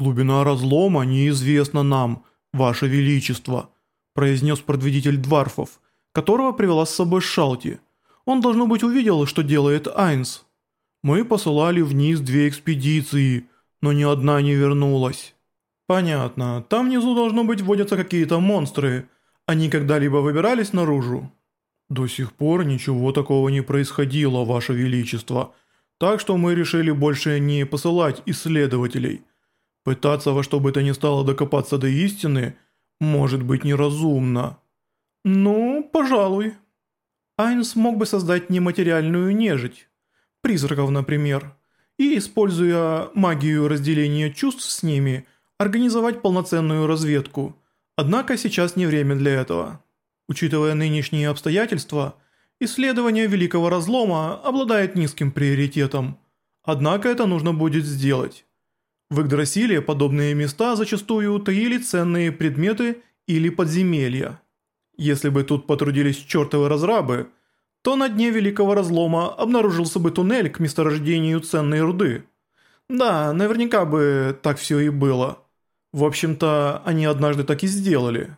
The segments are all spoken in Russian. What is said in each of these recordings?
«Глубина разлома неизвестна нам, Ваше Величество», произнес предводитель дварфов, которого привела с собой Шалти. Он, должно быть, увидел, что делает Айнс. «Мы посылали вниз две экспедиции, но ни одна не вернулась». «Понятно, там внизу должно быть водятся какие-то монстры. Они когда-либо выбирались наружу?» «До сих пор ничего такого не происходило, Ваше Величество, так что мы решили больше не посылать исследователей. Пытаться во что бы то ни стало докопаться до истины может быть неразумно». «Ну, пожалуй». Айнс мог бы создать нематериальную нежить, призраков, например, и, используя магию разделения чувств с ними, организовать полноценную разведку. Однако сейчас не время для этого. Учитывая нынешние обстоятельства, исследование Великого Разлома обладает низким приоритетом. Однако это нужно будет сделать. В Игдрасиле подобные места зачастую таили ценные предметы или подземелья. Если бы тут потрудились чертовы разрабы, то на дне Великого Разлома обнаружился бы туннель к месторождению ценной руды. Да, наверняка бы так все и было. В общем-то, они однажды так и сделали.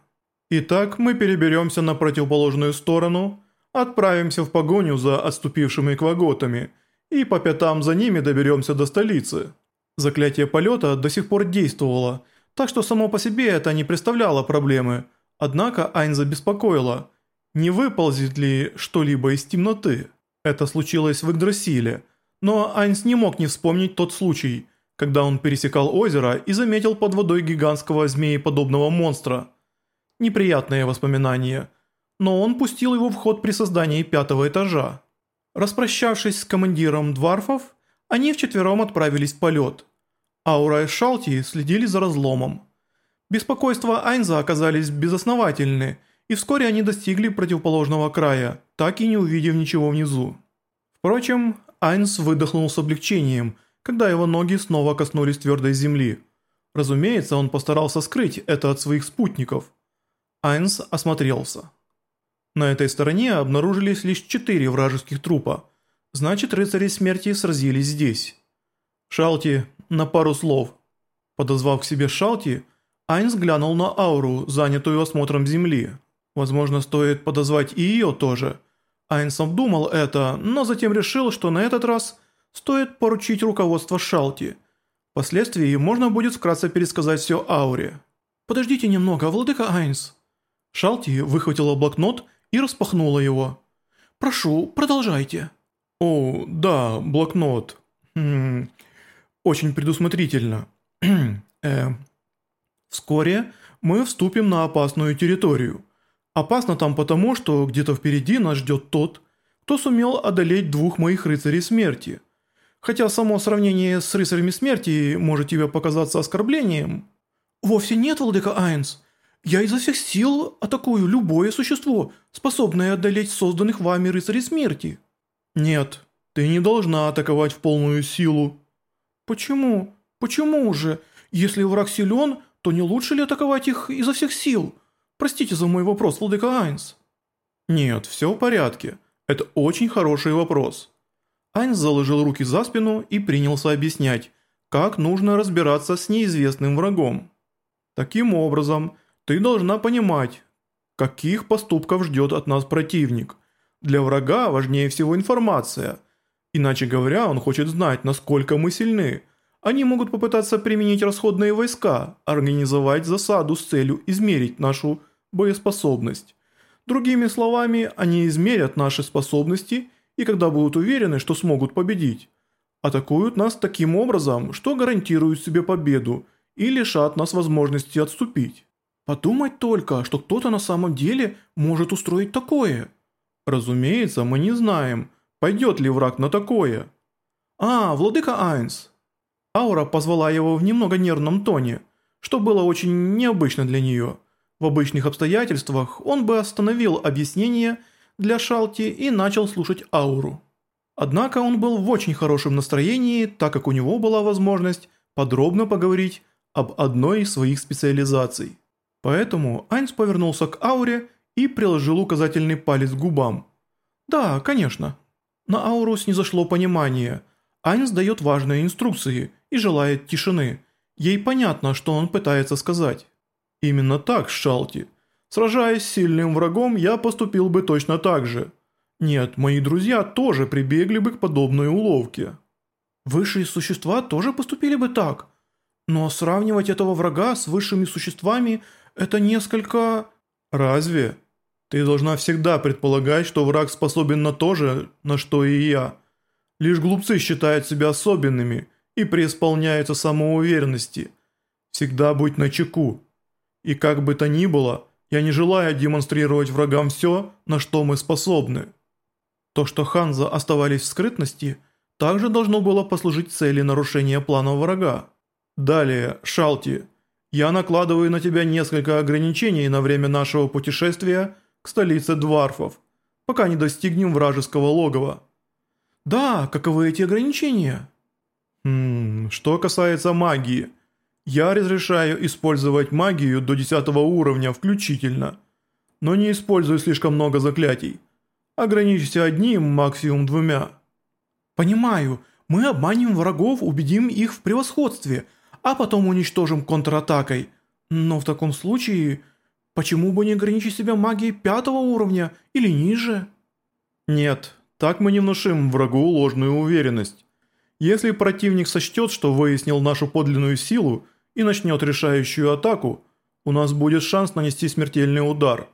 Итак, мы переберемся на противоположную сторону, отправимся в погоню за отступившими кваготами и по пятам за ними доберемся до столицы. Заклятие полета до сих пор действовало, так что само по себе это не представляло проблемы, однако Айнза беспокоила, не выползет ли что-либо из темноты. Это случилось в Игдрасиле, но Айнс не мог не вспомнить тот случай, когда он пересекал озеро и заметил под водой гигантского змееподобного монстра – неприятные воспоминания, но он пустил его в ход при создании пятого этажа. Распрощавшись с командиром Дварфов, они вчетвером отправились в полет. Аура и Шалти следили за разломом. Беспокойства Айнза оказались безосновательны, и вскоре они достигли противоположного края, так и не увидев ничего внизу. Впрочем, Айнс выдохнул с облегчением, когда его ноги снова коснулись твердой земли. Разумеется, он постарался скрыть это от своих спутников – Айнс осмотрелся. На этой стороне обнаружились лишь четыре вражеских трупа. Значит, рыцари смерти сразились здесь. Шалти, на пару слов. Подозвав к себе Шалти, Айнс глянул на ауру, занятую осмотром земли. Возможно, стоит подозвать и ее тоже. Айнс обдумал это, но затем решил, что на этот раз стоит поручить руководство Шалти. Впоследствии можно будет вкратце пересказать все ауре. «Подождите немного, владыка Айнс», Шалти выхватила блокнот и распахнула его. «Прошу, продолжайте». «О, да, блокнот. Хм, очень предусмотрительно. э, вскоре мы вступим на опасную территорию. Опасно там потому, что где-то впереди нас ждет тот, кто сумел одолеть двух моих рыцарей смерти. Хотя само сравнение с рыцарями смерти может тебе показаться оскорблением». «Вовсе нет, владыка Айнс. Я изо всех сил атакую любое существо, способное одолеть созданных вами рыцарей смерти». «Нет, ты не должна атаковать в полную силу». «Почему? Почему же? Если враг силен, то не лучше ли атаковать их изо всех сил? Простите за мой вопрос, владыка Айнс». «Нет, все в порядке. Это очень хороший вопрос». Айнс заложил руки за спину и принялся объяснять, как нужно разбираться с неизвестным врагом. Таким образом, ты должна понимать, каких поступков ждет от нас противник. Для врага важнее всего информация. Иначе говоря, он хочет знать, насколько мы сильны. Они могут попытаться применить расходные войска, организовать засаду с целью измерить нашу боеспособность. Другими словами, они измерят наши способности и когда будут уверены, что смогут победить, атакуют нас таким образом, что гарантируют себе победу и лишат нас возможности отступить. Подумать только, что кто-то на самом деле может устроить такое. Разумеется, мы не знаем, пойдет ли враг на такое. А, владыка Айнс. Аура позвала его в немного нервном тоне, что было очень необычно для нее. В обычных обстоятельствах он бы остановил объяснение для Шалти и начал слушать ауру. Однако он был в очень хорошем настроении, так как у него была возможность подробно поговорить об одной из своих специализаций. Поэтому Айнс повернулся к ауре и приложил указательный палец к губам. «Да, конечно». На ауру снизошло понимание. Айнс дает важные инструкции и желает тишины. Ей понятно, что он пытается сказать. Именно так, Шалти. Сражаясь с сильным врагом, я поступил бы точно так же. Нет, мои друзья тоже прибегли бы к подобной уловке. Высшие существа тоже поступили бы так. Но сравнивать этого врага с высшими существами – это несколько... Разве? Ты должна всегда предполагать, что враг способен на то же, на что и я. Лишь глупцы считают себя особенными и преисполняются самоуверенности. Всегда будь начеку. И как бы то ни было, я не желаю демонстрировать врагам все, на что мы способны. То, что Ханза оставались в скрытности, также должно было послужить цели нарушения плана врага. Далее, Шалти, я накладываю на тебя несколько ограничений на время нашего путешествия к столице Дварфов, пока не достигнем вражеского логова. Да, каковы эти ограничения? Хм, что касается магии, я разрешаю использовать магию до 10 уровня включительно, но не использую слишком много заклятий. Ограничься одним, максимум двумя. Понимаю, мы обманем врагов, убедим их в превосходстве, а потом уничтожим контратакой. Но в таком случае Почему бы не ограничить себя магией пятого уровня или ниже? Нет, так мы не внушим врагу ложную уверенность. Если противник сочтет, что выяснил нашу подлинную силу и начнет решающую атаку, у нас будет шанс нанести смертельный удар.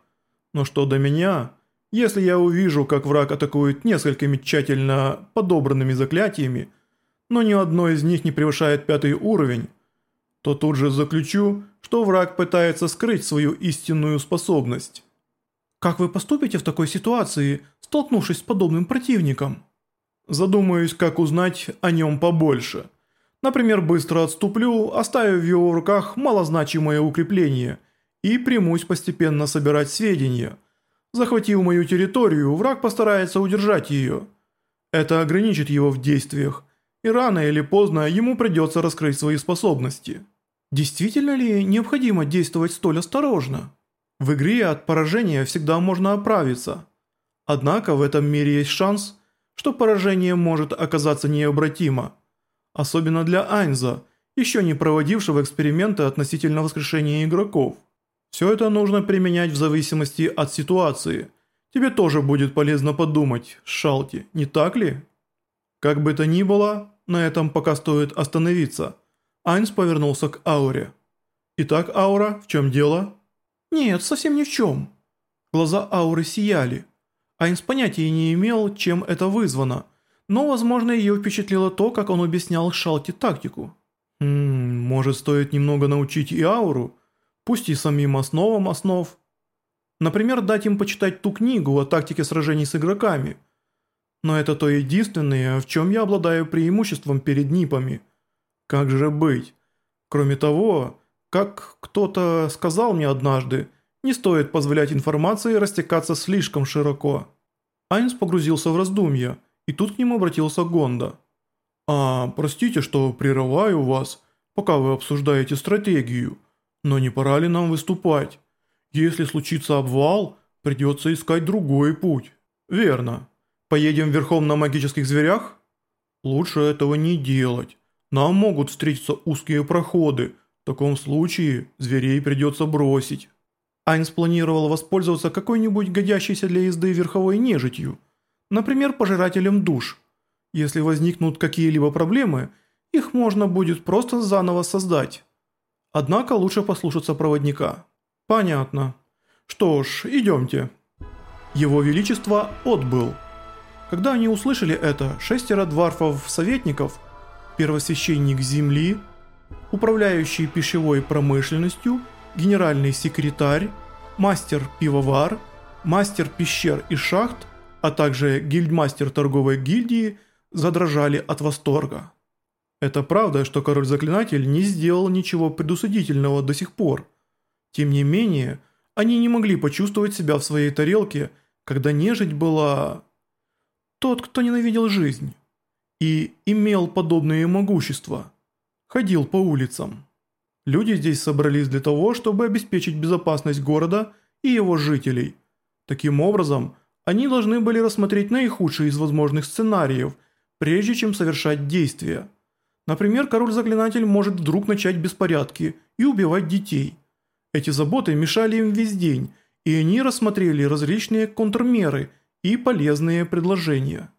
Но что до меня, если я увижу, как враг атакует несколькими тщательно подобранными заклятиями, но ни одно из них не превышает пятый уровень, то тут же заключу, что враг пытается скрыть свою истинную способность. Как вы поступите в такой ситуации, столкнувшись с подобным противником? Задумаюсь, как узнать о нем побольше. Например, быстро отступлю, оставив в его руках малозначимое укрепление и примусь постепенно собирать сведения. Захватив мою территорию, враг постарается удержать ее. Это ограничит его в действиях, и рано или поздно ему придется раскрыть свои способности. Действительно ли необходимо действовать столь осторожно? В игре от поражения всегда можно оправиться. Однако в этом мире есть шанс, что поражение может оказаться необратимо. Особенно для Айнза, еще не проводившего эксперименты относительно воскрешения игроков. Все это нужно применять в зависимости от ситуации. Тебе тоже будет полезно подумать, Шалти, не так ли? Как бы то ни было, на этом пока стоит остановиться. Айнс повернулся к Ауре. «Итак, Аура, в чем дело?» «Нет, совсем ни в чем». Глаза Ауры сияли. Айнс понятия не имел, чем это вызвано, но, возможно, ее впечатлило то, как он объяснял Шалти тактику. «Ммм, может, стоит немного научить и Ауру, пусть и самим основам основ. Например, дать им почитать ту книгу о тактике сражений с игроками – но это то единственное, в чем я обладаю преимуществом перед НИПами. Как же быть? Кроме того, как кто-то сказал мне однажды, не стоит позволять информации растекаться слишком широко. Айнс погрузился в раздумья, и тут к нему обратился Гонда. «А, простите, что прерываю вас, пока вы обсуждаете стратегию, но не пора ли нам выступать? Если случится обвал, придется искать другой путь». «Верно. Поедем верхом на магических зверях? Лучше этого не делать. Нам могут встретиться узкие проходы. В таком случае зверей придется бросить. Айнс планировал воспользоваться какой-нибудь годящейся для езды верховой нежитью. Например, пожирателем душ. Если возникнут какие-либо проблемы, их можно будет просто заново создать. Однако лучше послушаться проводника. Понятно. Что ж, идемте. Его Величество отбыл. Когда они услышали это, шестеро дварфов-советников, первосвященник земли, управляющий пищевой промышленностью, генеральный секретарь, мастер-пивовар, мастер пещер и шахт, а также гильдмастер торговой гильдии задрожали от восторга. Это правда, что король-заклинатель не сделал ничего предусудительного до сих пор. Тем не менее, они не могли почувствовать себя в своей тарелке, когда нежить была тот, кто ненавидел жизнь и имел подобные могущества, ходил по улицам. Люди здесь собрались для того, чтобы обеспечить безопасность города и его жителей. Таким образом, они должны были рассмотреть наихудший из возможных сценариев, прежде чем совершать действия. Например, король-заклинатель может вдруг начать беспорядки и убивать детей. Эти заботы мешали им весь день, и они рассмотрели различные контрмеры и полезные предложения.